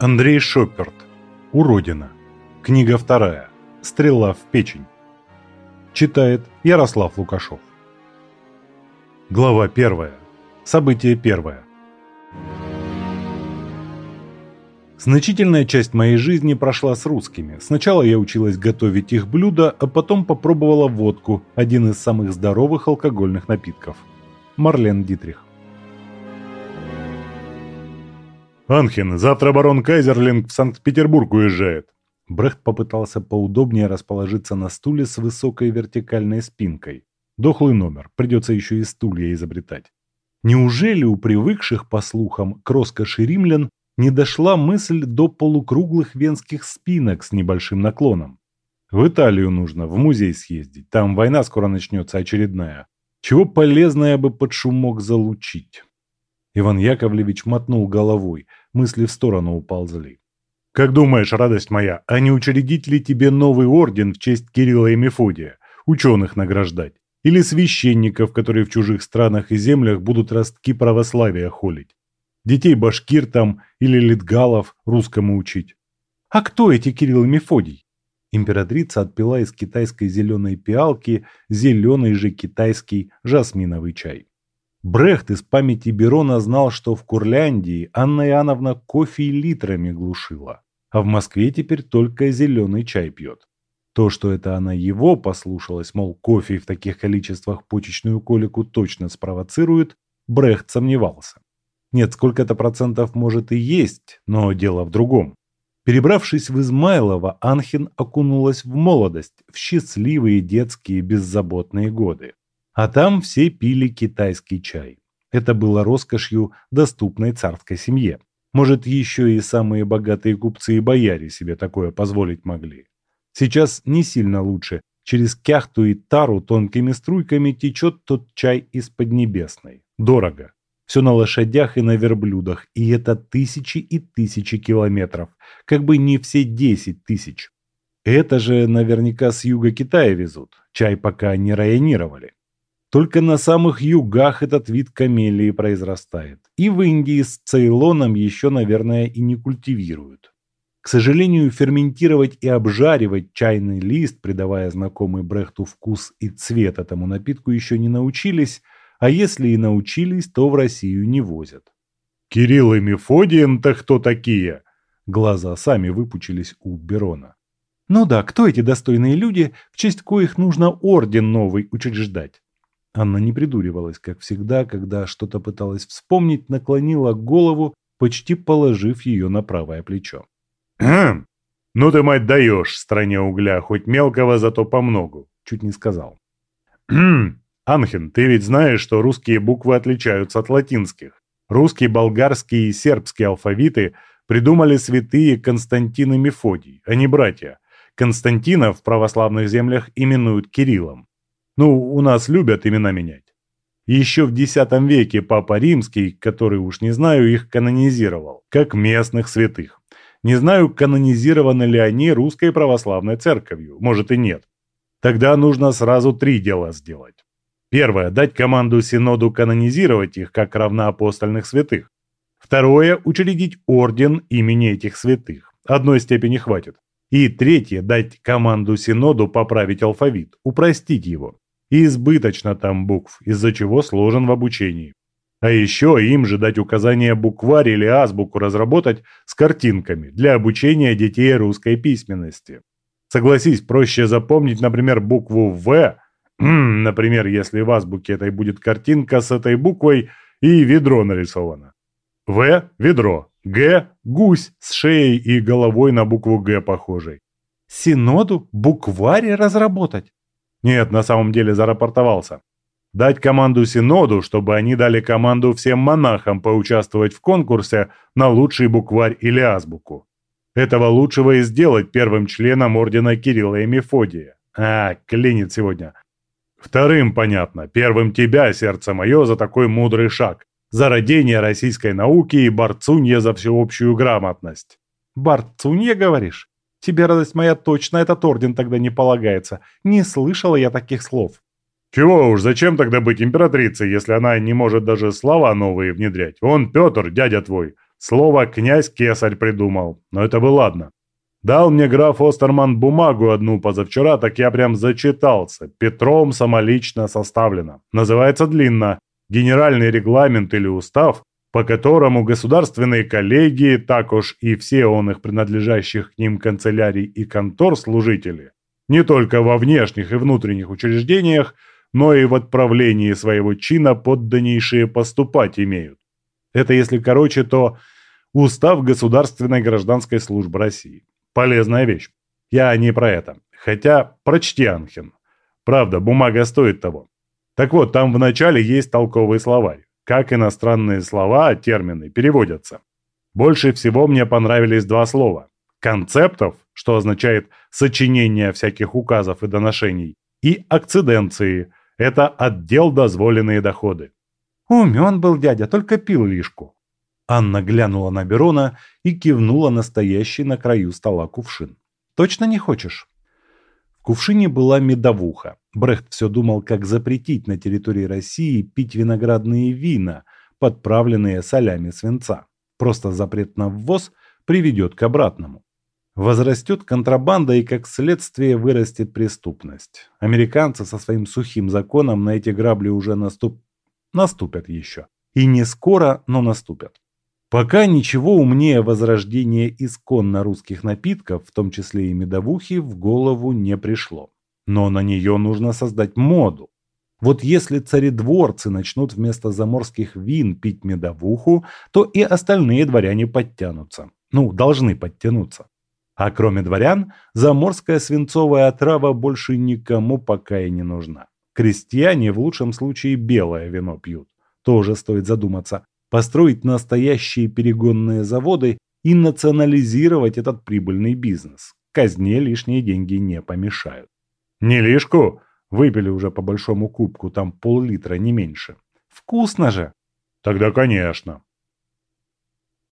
Андрей Шоперт. Уродина. Книга вторая. Стрела в печень. Читает Ярослав Лукашов. Глава первая. Событие первое. Значительная часть моей жизни прошла с русскими. Сначала я училась готовить их блюда, а потом попробовала водку, один из самых здоровых алкогольных напитков. Марлен Дитрих. «Анхен, завтра барон Кайзерлинг в Санкт-Петербург уезжает». Брехт попытался поудобнее расположиться на стуле с высокой вертикальной спинкой. Дохлый номер, придется еще и стулья изобретать. Неужели у привыкших, по слухам, к роскоши римлян не дошла мысль до полукруглых венских спинок с небольшим наклоном? В Италию нужно, в музей съездить, там война скоро начнется очередная. Чего полезное бы под шумок залучить? Иван Яковлевич мотнул головой, мысли в сторону уползли. «Как думаешь, радость моя, а не учредить ли тебе новый орден в честь Кирилла и Мефодия? Ученых награждать? Или священников, которые в чужих странах и землях будут ростки православия холить? Детей башкир там или литгалов русскому учить? А кто эти Кирилл и Мефодий? Императрица отпила из китайской зеленой пиалки зеленый же китайский жасминовый чай. Брехт из памяти Берона знал, что в Курляндии Анна Иоанновна кофе литрами глушила, а в Москве теперь только зеленый чай пьет. То, что это она его послушалась, мол, кофе в таких количествах почечную колику точно спровоцирует, Брехт сомневался. Нет, сколько это процентов может и есть, но дело в другом. Перебравшись в Измайлово, Анхин окунулась в молодость, в счастливые детские беззаботные годы. А там все пили китайский чай. Это было роскошью, доступной царской семье. Может, еще и самые богатые купцы и бояре себе такое позволить могли. Сейчас не сильно лучше. Через кяхту и тару тонкими струйками течет тот чай из Поднебесной. Дорого. Все на лошадях и на верблюдах, и это тысячи и тысячи километров, как бы не все десять тысяч. Это же наверняка с юга Китая везут, чай пока не районировали. Только на самых югах этот вид камелии произрастает. И в Индии с Цейлоном еще, наверное, и не культивируют. К сожалению, ферментировать и обжаривать чайный лист, придавая знакомый Брехту вкус и цвет этому напитку, еще не научились, а если и научились, то в Россию не возят. «Кирилл и Мефодием-то кто такие?» Глаза сами выпучились у Берона. «Ну да, кто эти достойные люди, в честь коих нужно орден новый учреждать?» Анна не придуривалась, как всегда, когда что-то пыталась вспомнить, наклонила голову, почти положив ее на правое плечо. «Хм, ну ты, мать, даешь стране угля, хоть мелкого, зато по многу», чуть не сказал. «Хм, Анхен, ты ведь знаешь, что русские буквы отличаются от латинских. Русский, болгарский и сербский алфавиты придумали святые Константин и Мефодий, а не братья. Константина в православных землях именуют Кириллом. Ну, у нас любят имена менять. Еще в X веке Папа Римский, который уж не знаю, их канонизировал, как местных святых. Не знаю, канонизированы ли они русской православной церковью, может и нет. Тогда нужно сразу три дела сделать. Первое – дать команду Синоду канонизировать их как равноапостольных святых. Второе – учредить орден имени этих святых. Одной степени хватит. И третье – дать команду Синоду поправить алфавит, упростить его. И избыточно там букв, из-за чего сложен в обучении. А еще им же дать указание букварь или азбуку разработать с картинками для обучения детей русской письменности. Согласись, проще запомнить, например, букву «В», например, если в азбуке этой будет картинка с этой буквой и ведро нарисовано. «В» – ведро, «Г» – гусь с шеей и головой на букву «Г» похожей. Синоду букварь разработать? Нет, на самом деле зарапортовался. Дать команду Синоду, чтобы они дали команду всем монахам поучаствовать в конкурсе на лучший букварь или азбуку. Этого лучшего и сделать первым членом ордена Кирилла и Мефодия. А, клинит сегодня. Вторым, понятно, первым тебя, сердце мое, за такой мудрый шаг. За родение российской науки и борцунье за всеобщую грамотность. Борцунье, говоришь? Тебе, радость моя, точно этот орден тогда не полагается. Не слышала я таких слов. Чего уж, зачем тогда быть императрицей, если она не может даже слова новые внедрять? Он Петр, дядя твой. Слово «князь-кесарь» придумал, но это бы ладно. Дал мне граф Остерман бумагу одну позавчера, так я прям зачитался. Петром самолично составлено. Называется длинно. Генеральный регламент или устав, по которому государственные коллегии, так уж и все он их принадлежащих к ним канцелярий и контор служители, не только во внешних и внутренних учреждениях, но и в отправлении своего чина подданнейшие поступать имеют. Это если короче, то Устав Государственной гражданской службы России. Полезная вещь. Я не про это. Хотя, прочти, Анхен. Правда, бумага стоит того. Так вот, там в начале есть толковый словарь. Как иностранные слова, термины переводятся. Больше всего мне понравились два слова. Концептов, что означает сочинение всяких указов и доношений, и акциденции, это отдел дозволенные доходы. Умен был дядя, только пил лишку. Анна глянула на Берона и кивнула настоящий на краю стола кувшин. «Точно не хочешь?» В кувшине была медовуха. Брехт все думал, как запретить на территории России пить виноградные вина, подправленные солями свинца. Просто запрет на ввоз приведет к обратному. Возрастет контрабанда и, как следствие, вырастет преступность. Американцы со своим сухим законом на эти грабли уже наступ... наступят еще. И не скоро, но наступят. Пока ничего умнее возрождения исконно русских напитков, в том числе и медовухи, в голову не пришло. Но на нее нужно создать моду. Вот если царедворцы начнут вместо заморских вин пить медовуху, то и остальные дворяне подтянутся. Ну, должны подтянуться. А кроме дворян, заморская свинцовая отрава больше никому пока и не нужна. Крестьяне в лучшем случае белое вино пьют. Тоже стоит задуматься построить настоящие перегонные заводы и национализировать этот прибыльный бизнес. Казне лишние деньги не помешают. Не лишку? Выпили уже по большому кубку, там пол-литра, не меньше. Вкусно же. Тогда, конечно.